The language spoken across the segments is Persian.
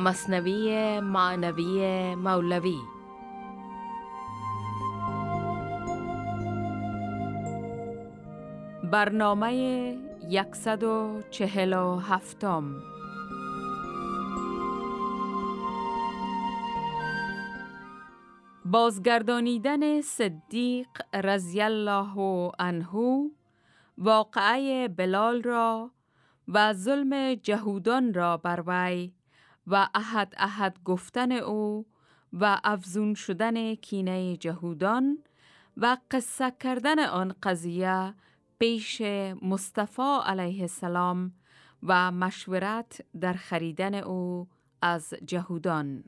مصنوی معنوی مولوی. برنامه یکصد و چهل و هفتم. بازگردانیدن صدیق رضی الله عنه واقعه بلال را و ظلم جهودان را بر وی و احد احد گفتن او و افزون شدن کینه جهودان و قصه کردن آن قضیه پیش مصطفی علیه السلام و مشورت در خریدن او از جهودان.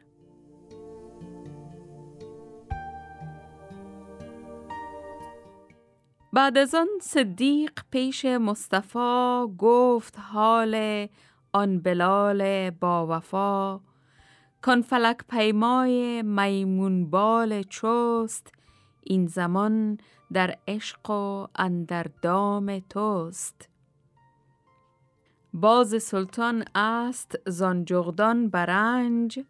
بعد از آن صدیق پیش مصطفی گفت حال آن بلال با وفا کن فلک پیمای میمون بال چوست این زمان در عشق و اندر دام توست. باز سلطان است زانجغدان برنج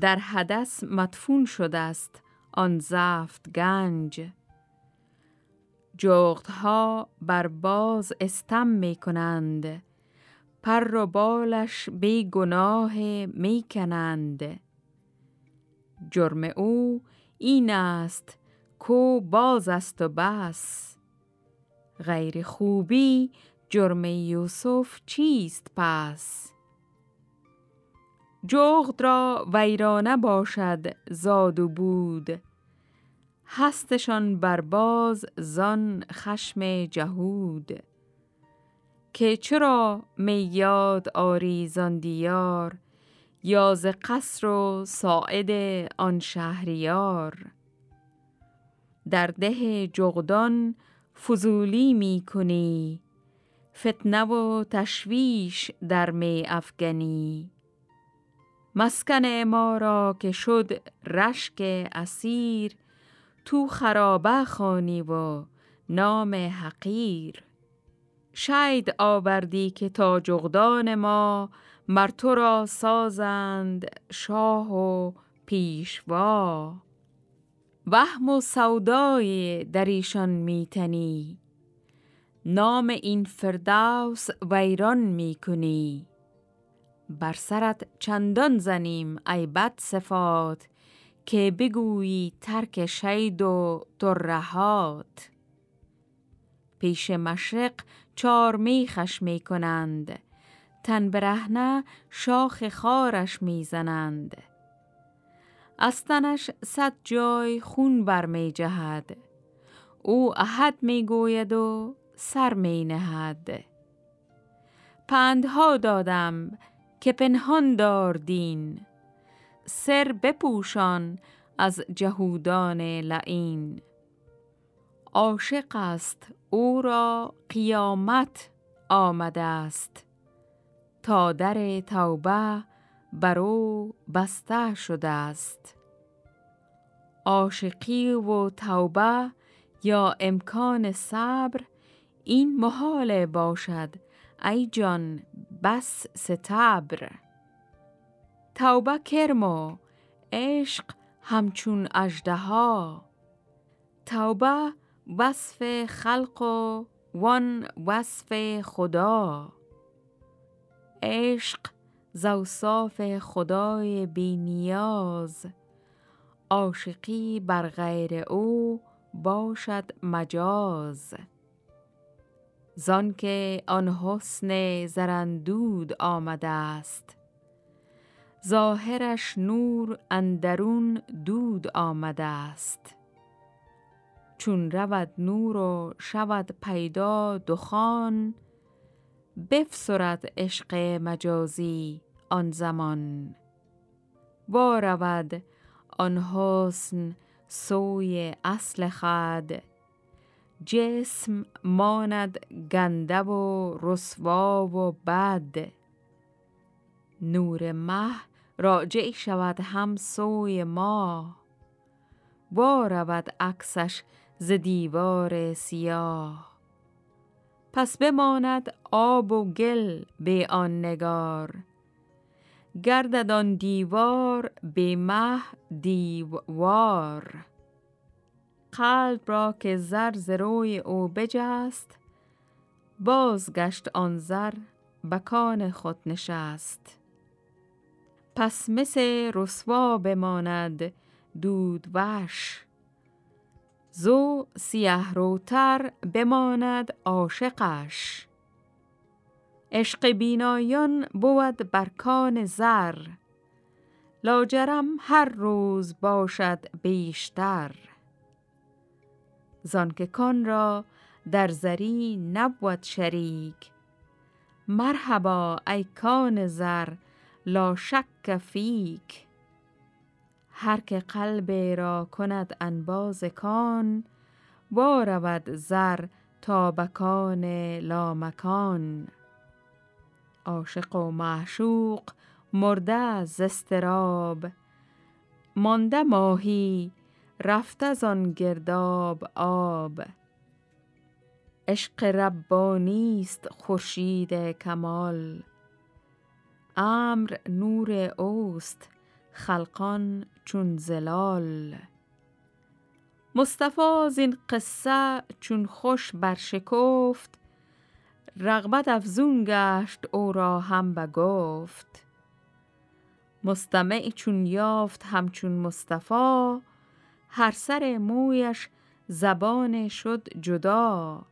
در حدث مدفون شده است آن زفت گنج. جغدها بر باز استم می کنند پر و بالش بی گناه می کنند جرم او این است کو باز است و بس. غیر خوبی جرم یوسف چیست پس؟ جغد را ویرانه باشد زاد و بود. هستشان برباز زان خشم جهود. که چرا میاد آری زان دیار؟ یا قصر و ساعد آن شهریار. در ده جغدان فضولی می کنی فتنه و تشویش در می افگنی. مسکن ما را که شد رشک اسیر تو خرابه خانی و نام حقیر. شاید آوردی که تا جغدان ما مر تو را سازند شاه و پیشوا. وهم و سودای در ایشان میتنی. نام این فردوس ویران می‌کنی. بر سرت چندان زنیم ای بد صفات که بگویی ترک شید و ترهات پیش مشرق چار میخش می کنند تن برهنه شاخ خارش می‌زنند. از تنش صد جای خون بر می جهد. او احد می گوید و سر می نهد. پندها دادم که پنهان دار دین. سر بپوشان از جهودان لعین. عاشق است او را قیامت آمده است. تا در توبه بر او بسته شده است. عاشقی و توبه یا امکان صبر این محال باشد ای جان بس ستبر توبه کرمو عشق همچون اژدها. توبه وصف خلق و وان وصف خدا. عشق زوصاف خدای بی نیاز. عاشقی بر غیر او باشد مجاز. زان که آن حسن زرندود آمده است. ظاهرش نور اندرون دود آمده است. چون رود نور و شود پیدا دخان بفسرد عشق مجازی آن زمان. وا رود آن حسن سوی اصل خد جسم ماند گنده و رسوا و بد. نور مه راجع شود هم سوی ما. وا رود عکسش ز دیوار سیاه. پس بماند آب و گل به آن نگار. گردد آن دیوار به مه دیوار. قلب را که زر ز روی او بجست بازگشت آن زر بکان خود نشست. پس مس رسوا بماند دود وش زو سیه روتر بماند عاشقش. عشق بینایان بود برکان زر. لاجرم هر روز باشد بیشتر. زانک کان را در زری نبود شریک. مرحبا ای کان زر لا شک فیک. هر که قلب را کند انباز کان وارود زر تا بکان لامکان. عاشق و معشوق مرده از استراب مانده ماهی رفته از آن گرداب آب. عشق ربانی است خورشید کمال امر نور اوست خلقان چون زلال. مصطفی زین قصه چون خوش برشکفت رغبت افزون گشت او را هم بگفت مستمع چون یافت همچون مصطفی هر سر مویش زبان شد جدا.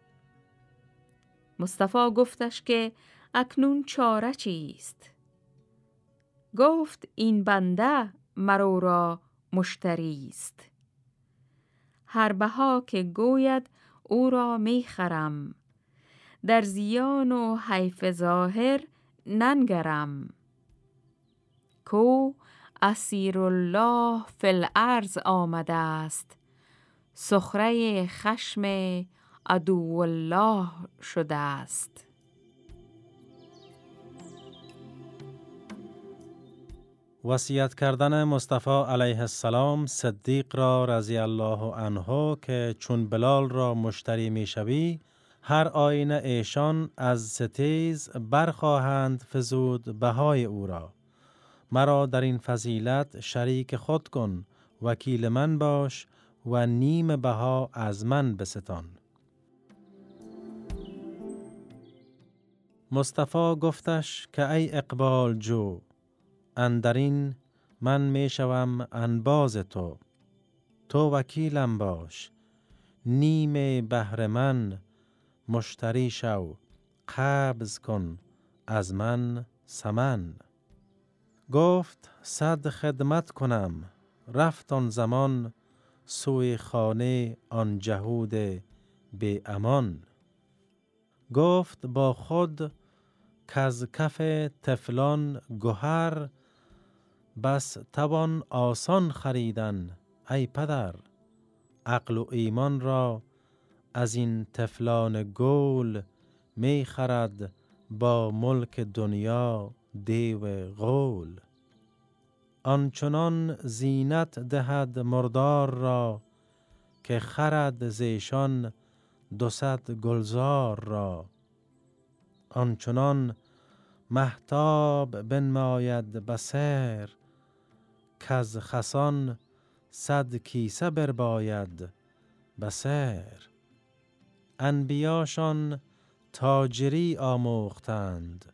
مصطفی گفتش که اکنون چاره چیست؟ گفت این بنده مرو را مشتری است. هر بها که گوید او را می‌خرم در زیان و حیف ظاهر ننگرم. کو اسیر الله فی الارض آمده است. سخره خشم عدو الله شده است. وصیت کردن مصطفی علیه السلام صدیق را رضی الله عنه که چون بلال را مشتری می شوی هر آینه ایشان از ستیز برخواهند فزود بهای او را. مرا در این فضیلت شریک خود کن وکیل من باش و نیم بها از من بستان. مصطفی گفتش که ای اقبال جو اندرین من می‌شوم انباز تو. تو وکیلم باش. نیم بهر من مشتری شو. قبض کن از من سمن. گفت صد خدمت کنم. رفت آن زمان سوی خانه آن جهود به امان. گفت با خود کز کف تفلان گوهر بس توان آسان خریدن ای پدر. عقل و ایمان را از این تفلان گول می خرد با ملک دنیا دیو غول. آنچنان زینت دهد مردار را که خرد زیشان دوصد گلزار را. آنچنان محتاب بنماید بسر کز خسان صد کیسه برباید بسر انبیاشان تاجری آموختند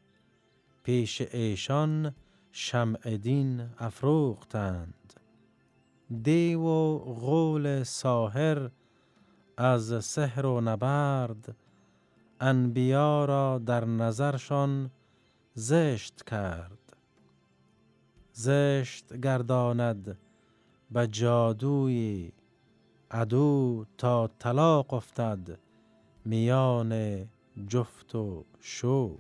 پیش ایشان شمع دین افروختند. دیو و غول ساهر از سحر و نبرد انبیا را در نظرشان زشت کرد. زشت گرداند به جادوی عدو تا طلاق افتد میان جفت و شو.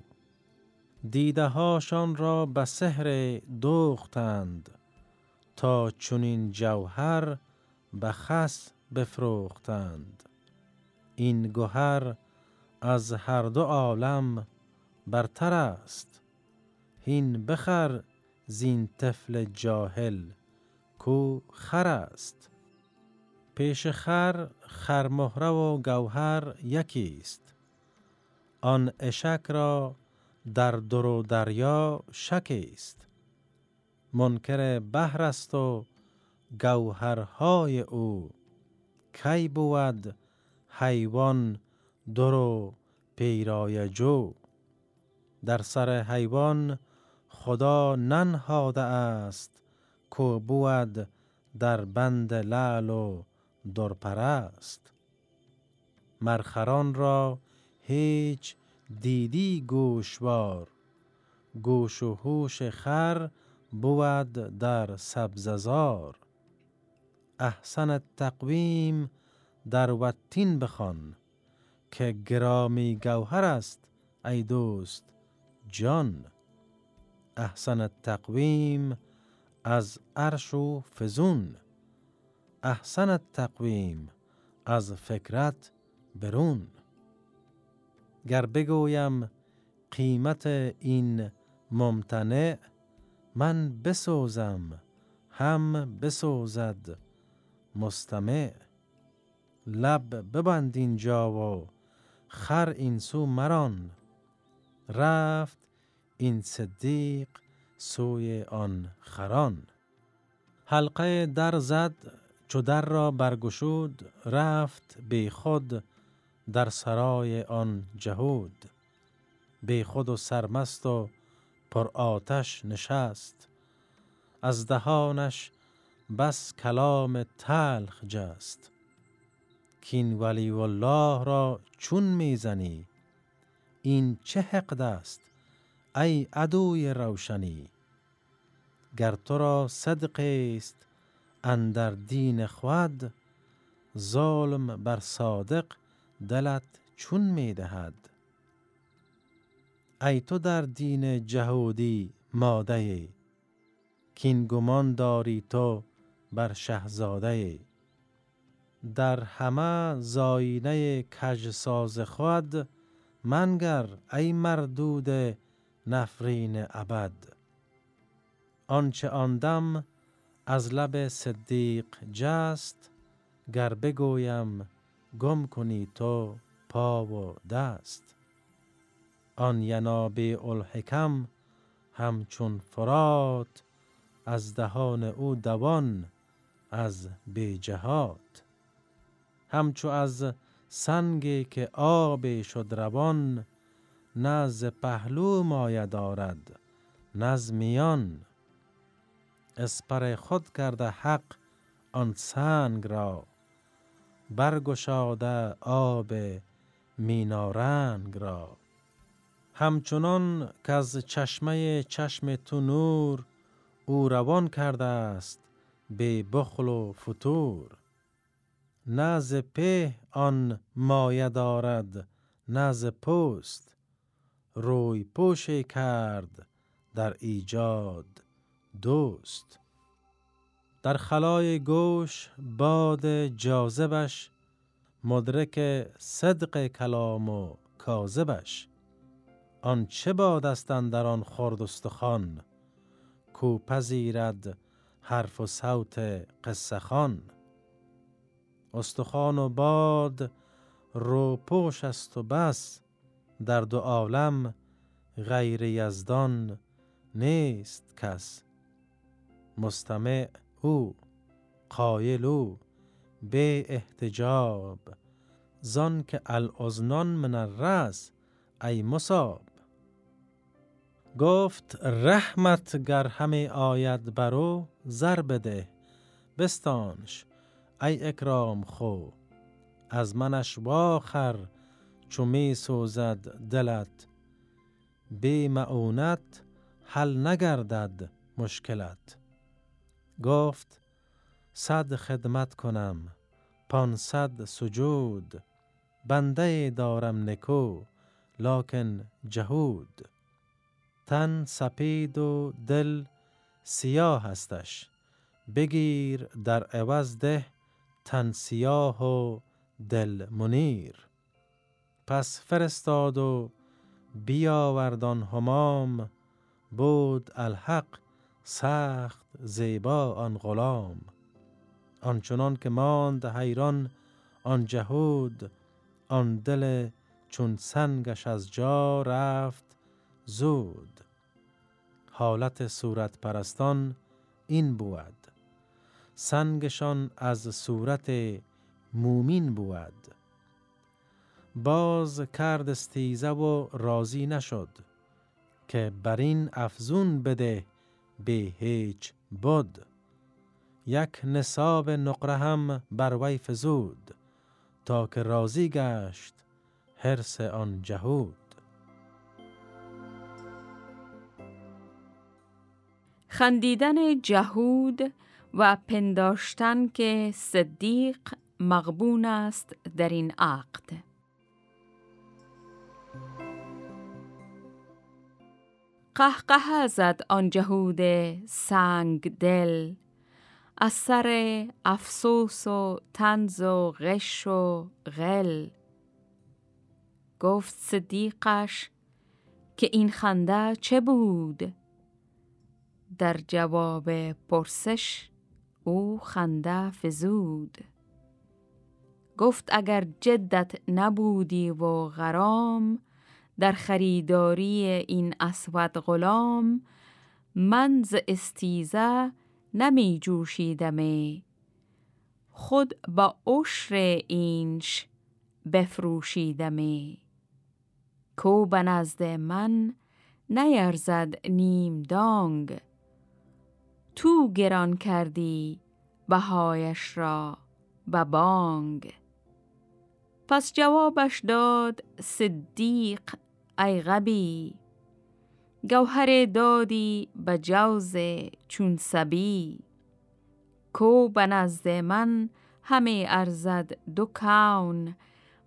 دیده هاشان را به سحر دوختند تا چنین جوهر به خس بفروختند. این گوهر از هر دو عالم برتر است. هین بخر زین طفل جاهل کو خر است. پیش خر خرمهره و گوهر یکی است. آن اشک را در در و دریا شک است. منکر بحر است و گوهرهای او کی بود حیوان درو پیرای جو. در سر حیوان خدا ننهاده است کو بود در بند لعل و درپرست. مرخران را هیچ دیدی گوشوار. گوش و هوش خر بود در سبززار احسن تقویم در وطین بخوان که گرامی گوهر است ای دوست جان. احسن تقویم از عرش و فزون. احسن تقویم از فکرت برون. گر بگویم قیمت این ممتنع من بسوزم هم بسوزد مستمع. لب ببند اینجا و خر این سو مران. رفت این صدیق سوی آن خران. حلقه در زد چو در را برگشود رفت بی خود در سرای آن جهود. بی خود و سرمست و پر آتش نشست. از دهانش بس کلام تلخ جست. کین ولی والله را چون می‌زنی؟ این چه حقد است؟ ای عدوی روشنی گر تو را صدق است اندر دین خود ظالم بر صادق دلت چون می‌دهد ای تو در دین جهودی ماده کین گمان داری تو بر شهزاده در همه زاینه کجساز خود منگر ای مردود نفرین ابد. آنچه آن دم از لب صدیق جست گر بگویم گم کنی تو پا و دست. آن ینابی الحکم همچون فرات از دهان او دوان از بی جهات. همچو از سنگی که آب شد روان نز پهلو مایه دارد نز میان. اسپر خود کرده حق آن سنگ را برگشاده آب مینارنگ را. همچنان که از چشمه چشم تو نور او روان کرده است به بخل و فتور. نز په آن مایه دارد نز پوست. روی پوشی کرد در ایجاد دوست. در خلای گوش باد جاذبش مدرک صدق کلام و کاذبش. آن چه باد است در آن خرد استخوان؟ کو پذیرد حرف و صوت قصه خان استخوان و باد رو پوش است و بس در دو عالم غیر یزدان نیست کس. مستمع او قایل او به احتجاب. زان که الاذنان من الرس ای مصاب. گفت رحمت گر همه آید برو زر بده. بستانش ای اکرام خو. از منش واخر چو می سوزد دلت بی معونت حل نگردد مشکلت. گفت صد خدمت کنم پانصد سجود بنده دارم نکو لکن جهود. تن سپید و دل سیاه هستش بگیر در عوض ده تن سیاه و دل منیر. پس فرستاد و بیاوردان همام بود الحق سخت زیبا آن غلام. آنچنان که ماند حیران آن جهود آن دل چون سنگش از جا رفت زود. حالت صورت پرستان این بود. سنگشان از صورت مومین بود. باز کرد استیزه و راضی نشد که بر این افزون بده به هیچ بود یک نصاب نقره هم بر وی فزود تا که راضی گشت حرس آن جهود. خندیدن جهود و پنداشتن که صدیق مغبون است در این عقد. قهقه زد آن جهود سنگ دل. از سر افسوس و تنز و غش و غل. گفت صدیقش که این خنده چه بود؟ در جواب پرسش او خنده فزود. گفت اگر جدت نبودی و غرام در خریداری این اسود غلام من ز استیزه نمی جوشیدمی خود با عشر اینش بفروشیدمی کو به نزد من نیرزد نیم دانگ. تو گران کردی بهایش را به بانگ. پس جوابش داد صدیق ای غبی گوهر دادی به جوز چون سبی. کو به نزد من همه ارزد دو کون.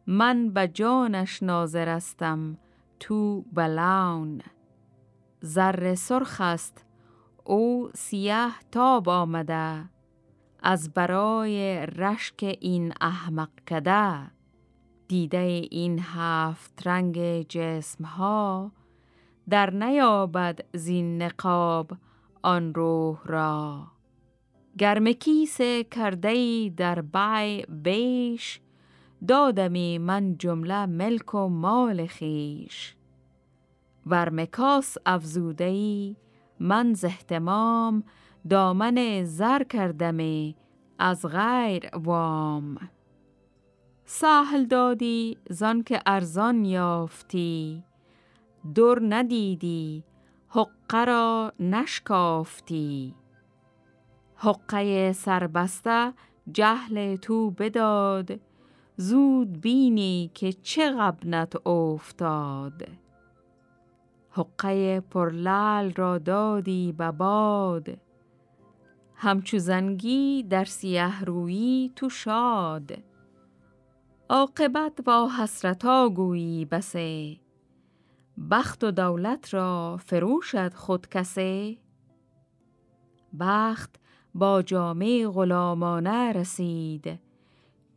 من به جانش ناظرستم تو بلون زر سرخ است او سیاه تاب آمده. از برای رشک این احمق کده. دیده این هفت رنگ جسم ها در نیابد زین نقاب آن روح را. گرم کیس کرده در بای بیش دادمی من جمله ملک و مال خیش ورمکاس افزوده ای من زهتمام دامن زر کردمی از غیر وام. سهل دادی زان که ارزان یافتی. در ندیدی حقه را نشکافتی. حقه سربسته جهل تو بداد زود بینی که چه غبنت افتاد. حقه پرلال را دادی به باد همچو زنگی در سیه رویی تو شاد. عاقبت و حسرتا گویی بسه. بخت و دولت را فروشد خود کسه. بخت با جامعه غلامانه رسید.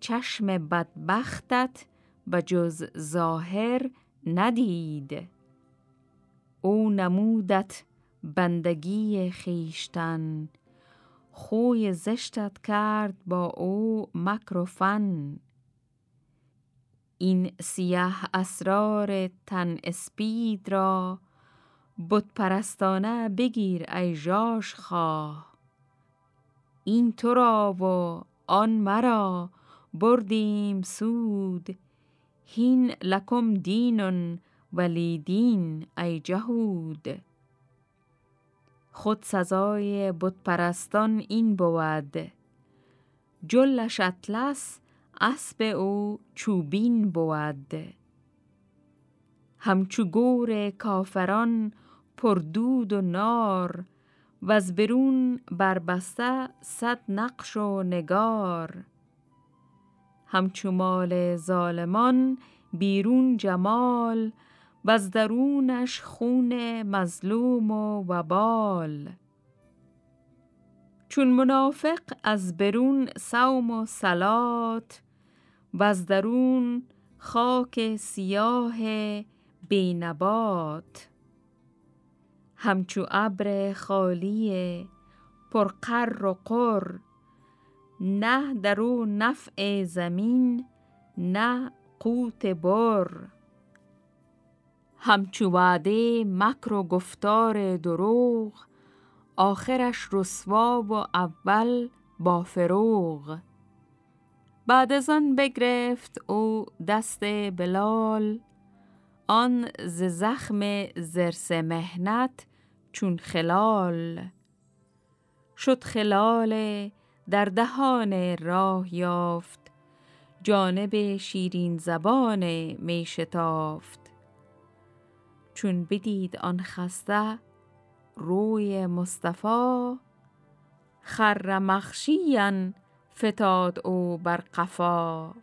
چشم بدبختت به جز ظاهر ندید. او نمودت بندگی خیشتن خوی زشتت کرد با او مکر و فن. این سیاه اسرار تن اسپید را. بت پرستانه بگیر ای جاش خواه. این تو را و آن مرا بردیم سود. هین لکم دینن ولی دین ای جهود. خود سزای بت پرستان این بود. جلش اطلس اسب او چوبین بود. همچو گور کافران پردود و نار و از برون بربسته صد نقش و نگار. همچو مال ظالمان بیرون جمال و از درونش خون مظلوم و وبال. چون منافق از برون سوم و سلات و از درون خاک سیاه بینبات. همچو ابر خالی پرقر و قر نه درو نفع زمین نه قوت بر. همچو وعده مکر و گفتار دروغ آخرش رسوا و اول با فروغ. بعد از آن بگرفت او دست بلال آن ز زخم زرس مهنت چون خلال. شد خلال در دهان راه یافت جانب شیرین زبان می شتافت. چون بدید آن خسته روی مصطفی خر مخشیان فتاد او بر قفا.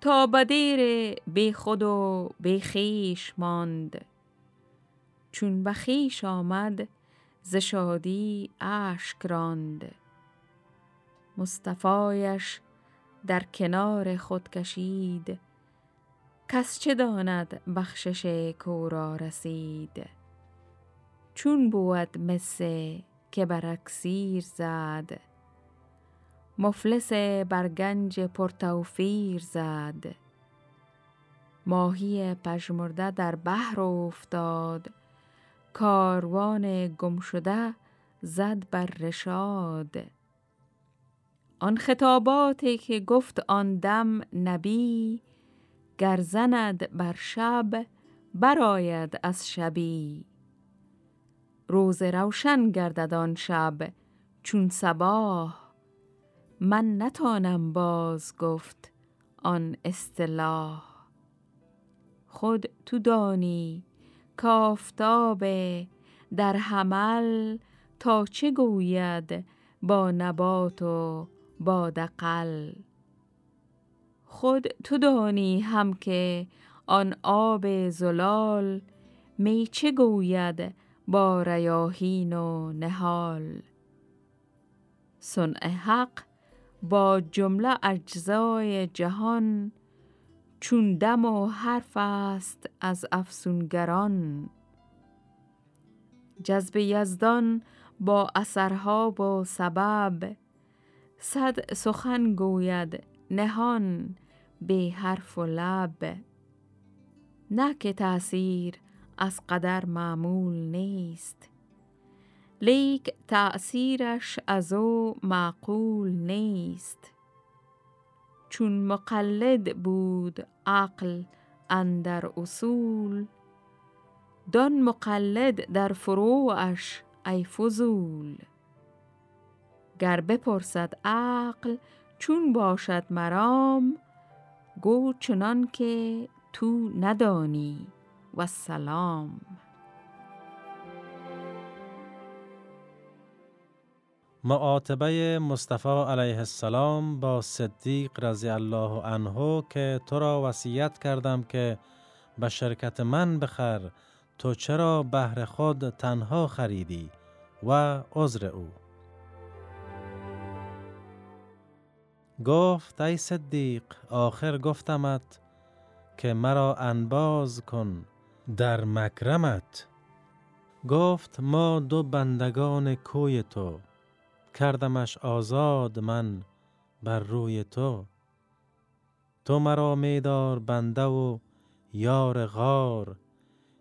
تا بدیر بی خود و بی خیش ماند. چون بخیش آمد ز شادی اشک راند. مصطفایش در کنار خود کشید. کس چه داند بخشش کورا رسید؟ چون بود مسه که بر اکسیر زد. مفلس بر گنج پرتوفیر زد. ماهی پژمرده در بحر افتاد. کاروان گم شده زد بر رشاد. آن خطاباتی که گفت آن دم نبی گر زند بر شب براید از شبی. روز روشن گردد آن شب چون صباح. من نتانم باز گفت آن اصطلاح. خود تو دانی کافتاب در حمل تا چه گوید با نبات و با دقل. خود تو دانی هم که آن آب زلال می چه گوید با ریاهین و نهال. صنع حق با جمله اجزای جهان چون دم و حرف است از افسونگران. جذب یزدان با اثرها و سبب صد سخن گوید نهان به حرف و لب. نه که تأثیر از قدر معمول نیست. لیک تأثیرش از او معقول نیست. چون مقلد بود عقل اندر اصول دان مقلد در فروعش ای فضول. گر بپرسد عقل چون باشد مرام گو چنان که تو ندانی. و سلام. معاتبه مصطفی علیه السلام با صدیق رضی الله عنه که تو را وصیت کردم که به شرکت من بخر تو چرا بهر خود تنها خریدی و عذر او؟ گفت ای صدیق آخر گفتمت که مرا انباز کن در مکرمت. گفت ما دو بندگان کوی تو کردمش آزاد من بر روی تو. تو مرا میدار بنده و یار غار.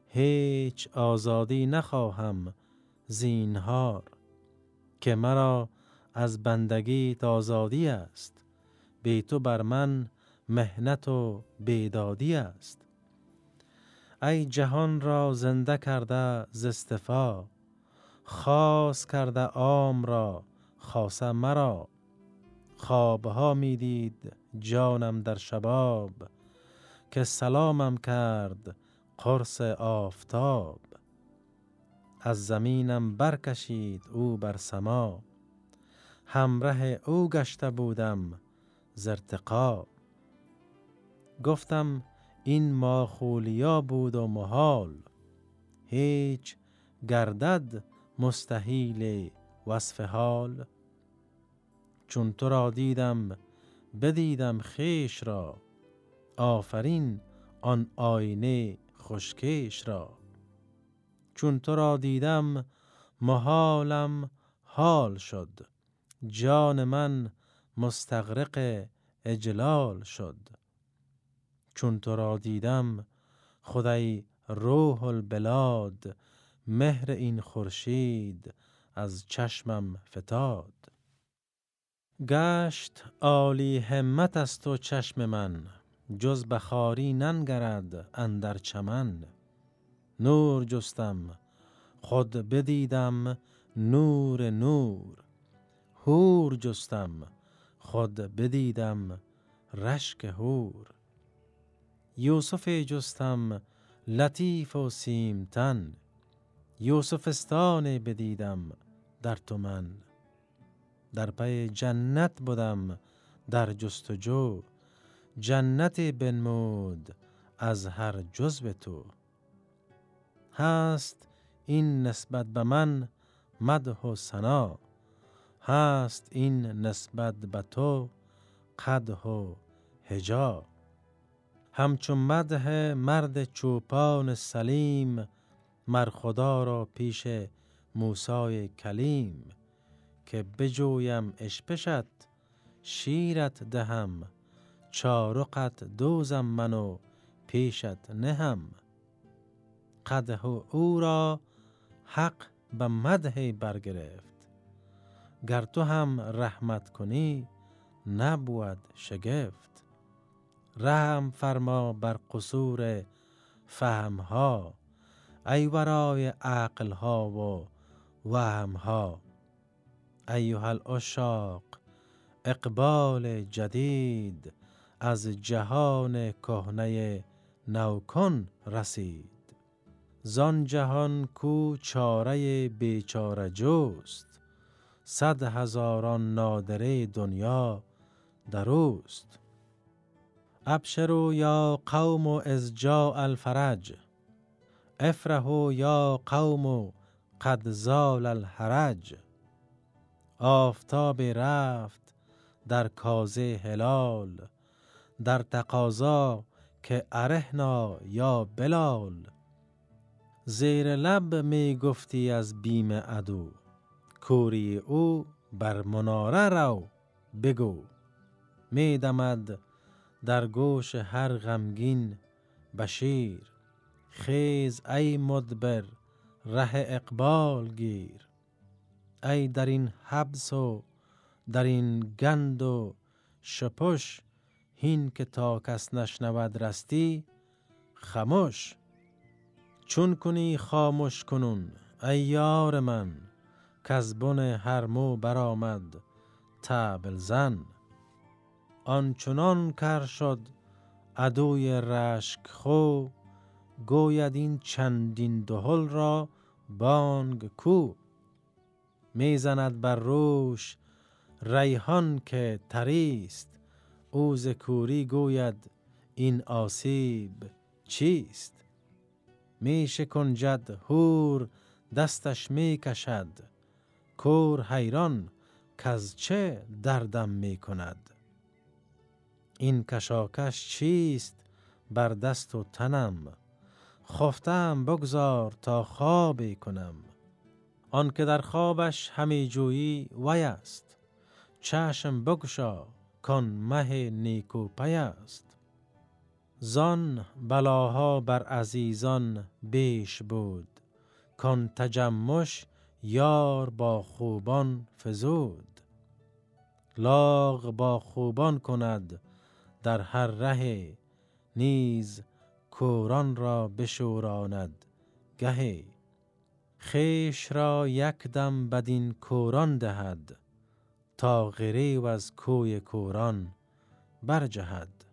هیچ آزادی نخواهم زینهار. که مرا از بندگی آزادی است. بی تو بر من مهنت و بیدادی است. ای جهان را زنده کرده زستفا خاص کرده عام را خاصه مرا. خوابها می‌دید جانم در شباب که سلامم کرد قرص آفتاب. از زمینم برکشید او بر سما همراه او گشته بودم زرتقا گفتم این ماخولیا بود و محال هیچ گردد مستحیل وصف حال. چون تو را دیدم بدیدم خیش را. آفرین آن آینه خشکیش را. چون تو را دیدم محالم حال شد. جان من مستغرق اجلال شد. چون تو را دیدم خدای روح البلاد مهر این خورشید از چشمم فتاد. گشت عالی همت است و چشم من جز بخاری ننگرد اندر چمن. نور جستم خود بدیدم نور نور. هور جستم خود بدیدم رشک هور یوسف جستم لطیف و سیمتن یوسفستان بدیدم در تو من در پی جنت بودم در جستجو. جنت بنمود از هر جزو تو. هست این نسبت به من مدح و سنا هست این نسبت به تو قدح و هجا همچون مده مرد چوپان سلیم مر خدا را پیش موسای کلیم. که بجویم اشپشت شیرت دهم چارقت دوزم منو پیشت نهم. قده او را حق به مده برگرفت. گر تو هم رحمت کنی نبود شگفت. رحم فرما بر قصور فهمها ای ورای عقلها و وهمها. ایها الاشاق اقبال جدید از جهان کهنه نوکن رسید. زان جهان کو چاره بیچاره جوست صد هزاران نادره دنیا دروست ابشرو یا قوم از جا الفرج افرحو یا قوم قد زال الحرج. آفتاب رفت در کازه هلال در تقاضا که ارهنا یا بلال. زیر لب می گفتی از بیم عدو کوری او بر مناره رو بگو. می دمد در گوش هر غمگین بشیر. خیز ای مدبر ره اقبال گیر. ای در این حبس و در این گند و شپش هین که تا کس نشنود رستی خموش چون کنی خاموش کنون ای یار من کز بن هر مو برآمد تبل زن. آنچنان کر شد عدوی رشک خو گوید این چندین دهل را بانگ کو. می‌زند بر روش ریحان که تریست. او کوری گوید این آسیب چیست؟ می شکنجد هور دستش می کشد کور حیران کز چه دردم می کند این کشاکش چیست بر دست و تنم؟ خفتم بگذار تا خوابی کنم. آن که در خوابش همی جویی وی است. چشم بگشا کان مه نیکو پی است. زان بلاها بر عزیزان بیش بود. کان تجمش یار با خوبان فزود. لاغ با خوبان کند در هر ره نیز کوران را بشوراند گهی. خیش را یک دم بدین کوران دهد تا غریو از کوی کوران برجهد.